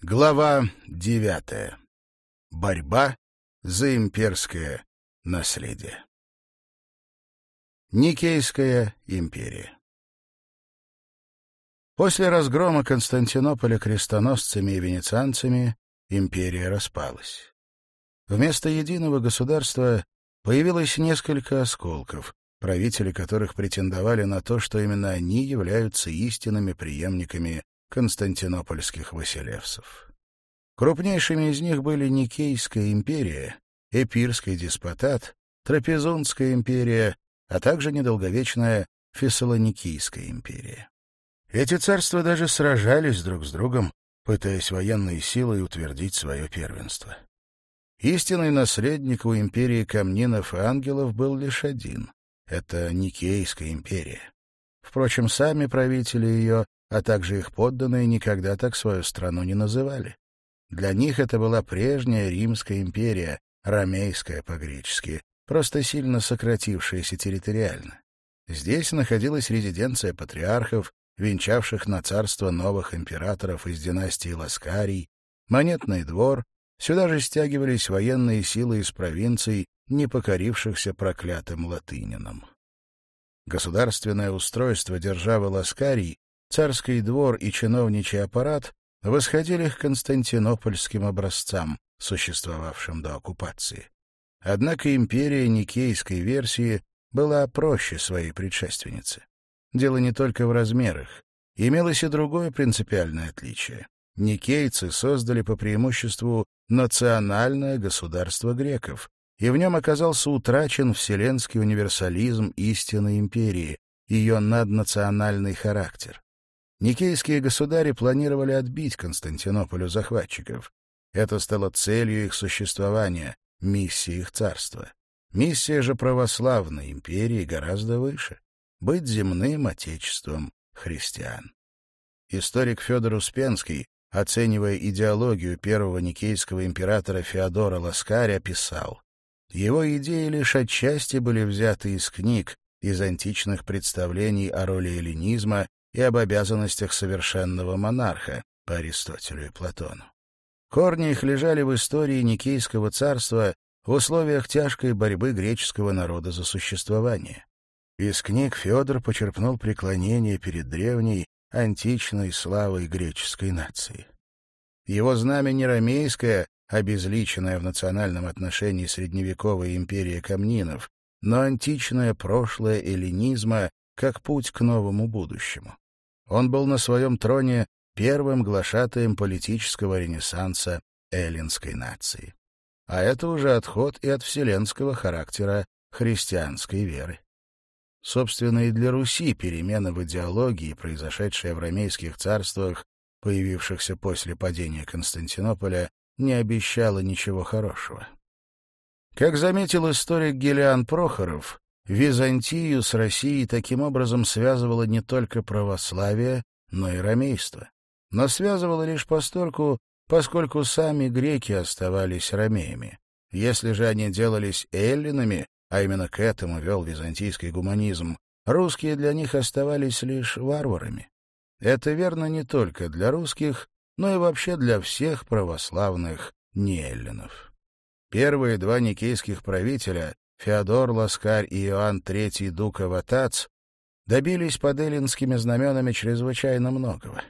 Глава девятая. Борьба за имперское наследие. Никейская империя. После разгрома Константинополя крестоносцами и венецианцами империя распалась. Вместо единого государства появилось несколько осколков, правители которых претендовали на то, что именно они являются истинными преемниками константинопольских василевсов. Крупнейшими из них были Никейская империя, Эпирский деспотат, Трапезунская империя, а также недолговечная Фессалоникийская империя. Эти царства даже сражались друг с другом, пытаясь военной силой утвердить свое первенство. Истинный наследник у империи камнинов и ангелов был лишь один — это Никейская империя. Впрочем, сами правители ее а также их подданные никогда так свою страну не называли. Для них это была прежняя Римская империя, ромейская по-гречески, просто сильно сократившаяся территориально. Здесь находилась резиденция патриархов, венчавших на царство новых императоров из династии Ласкарий, монетный двор, сюда же стягивались военные силы из провинций, не покорившихся проклятым латынинам. Государственное устройство державы Ласкарий царский двор и чиновничий аппарат восходили к константинопольским образцам, существовавшим до оккупации. Однако империя никейской версии была проще своей предшественницы. Дело не только в размерах. Имелось и другое принципиальное отличие. Никейцы создали по преимуществу национальное государство греков, и в нем оказался утрачен вселенский универсализм истинной империи, ее наднациональный характер. Никейские государи планировали отбить Константинополю захватчиков. Это стало целью их существования, миссией их царства. Миссия же православной империи гораздо выше — быть земным отечеством христиан. Историк Федор Успенский, оценивая идеологию первого никейского императора Феодора Ласкаря, писал, «Его идеи лишь отчасти были взяты из книг, из античных представлений о роли эллинизма и об обязанностях совершенного монарха по Аристотелю и Платону. Корни их лежали в истории Никейского царства в условиях тяжкой борьбы греческого народа за существование. Из книг Федор почерпнул преклонение перед древней, античной славой греческой нации. Его знамя не ромейское, обезличенное в национальном отношении средневековой империи камнинов, но античное прошлое эллинизма как путь к новому будущему. Он был на своем троне первым глашатаем политического ренессанса эллинской нации. А это уже отход и от вселенского характера христианской веры. Собственно, и для Руси перемена в идеологии, произошедшая в ромейских царствах, появившихся после падения Константинополя, не обещала ничего хорошего. Как заметил историк Гелиан Прохоров, Византию с Россией таким образом связывало не только православие, но и ромейство. Но связывало лишь постольку, поскольку сами греки оставались ромеями. Если же они делались эллинами, а именно к этому вел византийский гуманизм, русские для них оставались лишь варварами. Это верно не только для русских, но и вообще для всех православных неэллинов. Первые два никейских правителя Феодор Ласкарь и Иоанн III Дука Ватац добились под эллинскими знаменами чрезвычайно многого.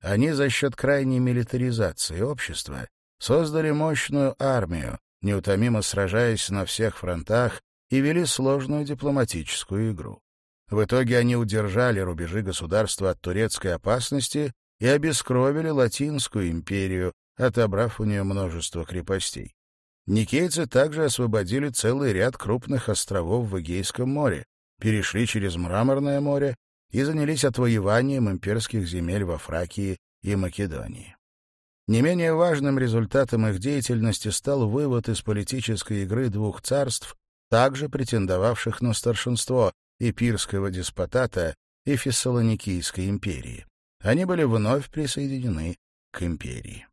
Они за счет крайней милитаризации общества создали мощную армию, неутомимо сражаясь на всех фронтах и вели сложную дипломатическую игру. В итоге они удержали рубежи государства от турецкой опасности и обескровили Латинскую империю, отобрав у нее множество крепостей. Никейцы также освободили целый ряд крупных островов в Эгейском море, перешли через Мраморное море и занялись отвоеванием имперских земель во Фракии и Македонии. Не менее важным результатом их деятельности стал вывод из политической игры двух царств, также претендовавших на старшинство эпирского деспотата и Фессалоникийской империи. Они были вновь присоединены к империи.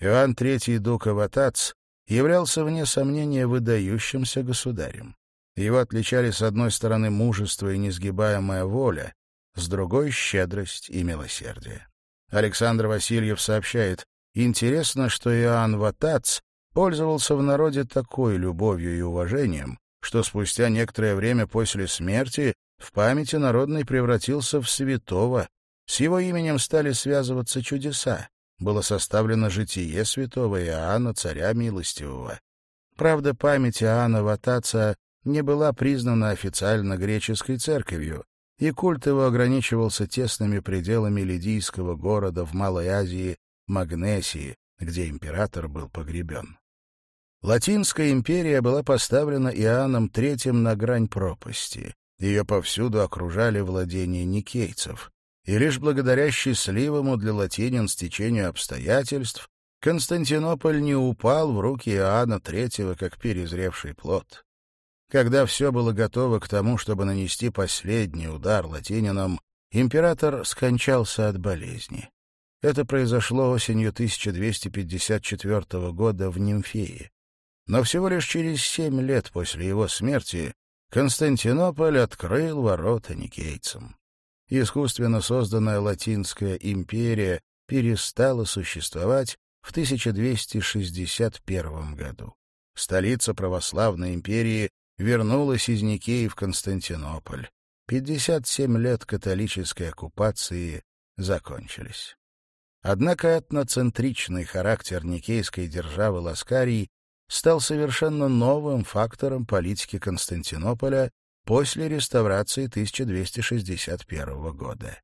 Иоанн III Дук Аватац являлся, вне сомнения, выдающимся государем. Его отличали, с одной стороны, мужество и несгибаемая воля, с другой — щедрость и милосердие. Александр Васильев сообщает, интересно, что Иоанн Ватац пользовался в народе такой любовью и уважением, что спустя некоторое время после смерти в памяти народной превратился в святого, с его именем стали связываться чудеса, было составлено житие святого Иоанна, царя милостивого. Правда, память Иоанна Ватаца не была признана официально греческой церковью, и культ его ограничивался тесными пределами лидийского города в Малой Азии Магнесии, где император был погребен. Латинская империя была поставлена Иоанном III на грань пропасти. Ее повсюду окружали владения никейцев и лишь благодаря счастливому для латинин стечению обстоятельств Константинополь не упал в руки Иоанна III как перезревший плод. Когда все было готово к тому, чтобы нанести последний удар латининам, император скончался от болезни. Это произошло осенью 1254 года в Нимфее. Но всего лишь через семь лет после его смерти Константинополь открыл ворота никейцам искусственно созданная Латинская империя перестала существовать в 1261 году. Столица православной империи вернулась из Никеи в Константинополь. 57 лет католической оккупации закончились. Однако этноцентричный характер никейской державы Ласкарий стал совершенно новым фактором политики Константинополя после реставрации 1261 года.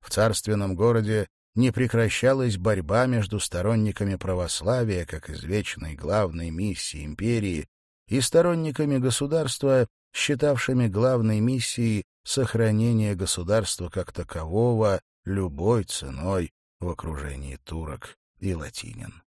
В царственном городе не прекращалась борьба между сторонниками православия как извечной главной миссии империи и сторонниками государства, считавшими главной миссией сохранение государства как такового любой ценой в окружении турок и латинин.